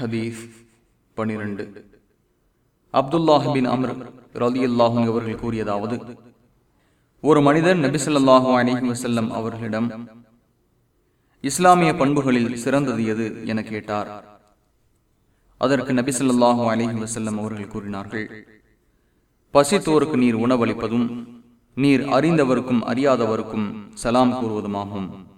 ஹதீஸ் பனிரெண்டு அப்துல்லாஹிபின் அமர் ரலி அல்லாஹும் அவர்கள் கூறியதாவது ஒரு மனிதர் நபிசல்லாஹு அலிஹி வசல்லம் அவர்களிடம் இஸ்லாமிய பண்புகளில் சிறந்தது எது? என கேட்டார். அதற்கு நபிசல்லாஹு அலிஹி வசல்லம் அவர்கள் கூறினார்கள் பசித்தோருக்கு நீர் உணவளிப்பதும் நீர் அறிந்தவருக்கும் அறியாதவருக்கும் சலாம் கூறுவதுமாகும்.